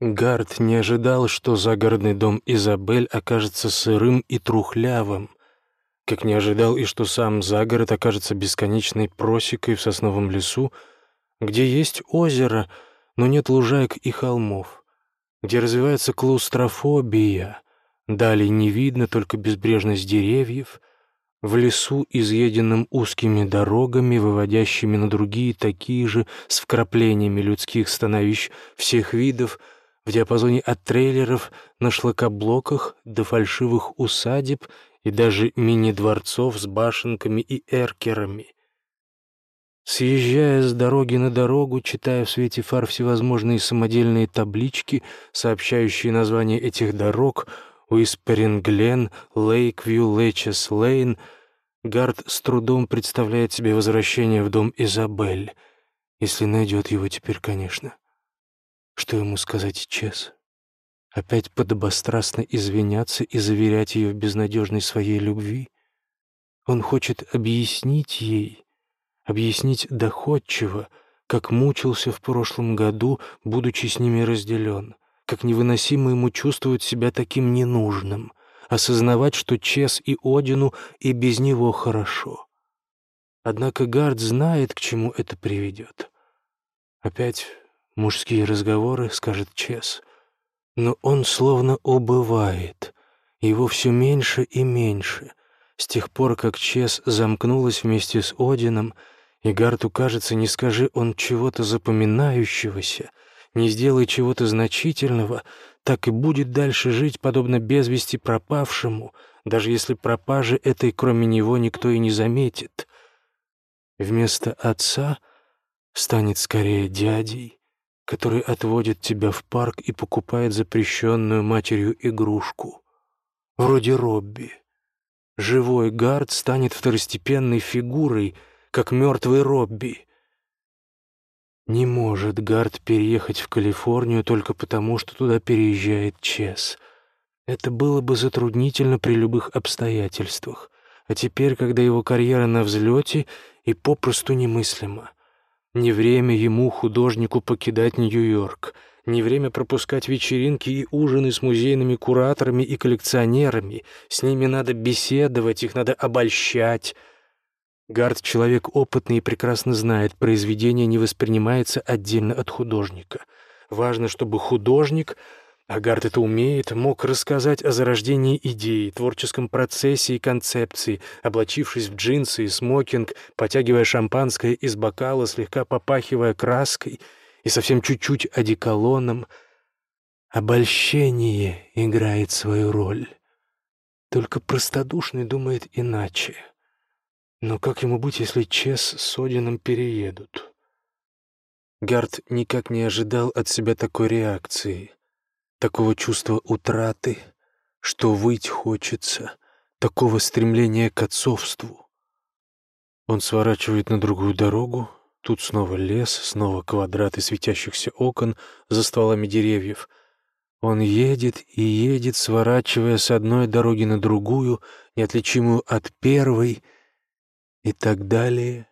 Гард не ожидал, что загородный дом Изабель окажется сырым и трухлявым, как не ожидал и что сам загород окажется бесконечной просекой в сосновом лесу, где есть озеро, но нет лужаек и холмов, где развивается клаустрофобия, далее не видно только безбрежность деревьев, в лесу, изъеденном узкими дорогами, выводящими на другие такие же с вкраплениями людских становищ всех видов — в диапазоне от трейлеров на шлакоблоках до фальшивых усадеб и даже мини-дворцов с башенками и эркерами. Съезжая с дороги на дорогу, читая в свете фар всевозможные самодельные таблички, сообщающие названия этих дорог — Уисперинг-Глен, Лейквью, Лейчес-Лейн — Гард с трудом представляет себе возвращение в дом Изабель, если найдет его теперь, конечно. Что ему сказать Чес? Опять подобострастно извиняться и заверять ее в безнадежной своей любви? Он хочет объяснить ей, объяснить доходчиво, как мучился в прошлом году, будучи с ними разделен, как невыносимо ему чувствовать себя таким ненужным, осознавать, что Чес и Одину и без него хорошо. Однако Гард знает, к чему это приведет. Опять Мужские разговоры, скажет Чес. Но он словно убывает. Его все меньше и меньше. С тех пор, как Чес замкнулась вместе с Одином, и Гарту кажется, не скажи он чего-то запоминающегося, не сделай чего-то значительного, так и будет дальше жить, подобно без вести пропавшему, даже если пропажи этой кроме него никто и не заметит. Вместо отца станет скорее дядей, который отводит тебя в парк и покупает запрещенную матерью игрушку. Вроде Робби. Живой Гард станет второстепенной фигурой, как мертвый Робби. Не может Гард переехать в Калифорнию только потому, что туда переезжает Чес. Это было бы затруднительно при любых обстоятельствах. А теперь, когда его карьера на взлете, и попросту немыслимо. Не время ему, художнику, покидать Нью-Йорк. Не время пропускать вечеринки и ужины с музейными кураторами и коллекционерами. С ними надо беседовать, их надо обольщать. Гард — человек опытный и прекрасно знает, произведение не воспринимается отдельно от художника. Важно, чтобы художник Агард это умеет, мог рассказать о зарождении идеи, творческом процессе и концепции, облачившись в джинсы и смокинг, потягивая шампанское из бокала, слегка попахивая краской и совсем чуть-чуть одеколоном. Обольщение играет свою роль. Только простодушный думает иначе. Но как ему быть, если Чес с Одином переедут? Гард никак не ожидал от себя такой реакции — такого чувства утраты, что выть хочется, такого стремления к отцовству. Он сворачивает на другую дорогу, тут снова лес, снова квадраты светящихся окон за стволами деревьев. Он едет и едет, сворачивая с одной дороги на другую, неотличимую от первой, и так далее,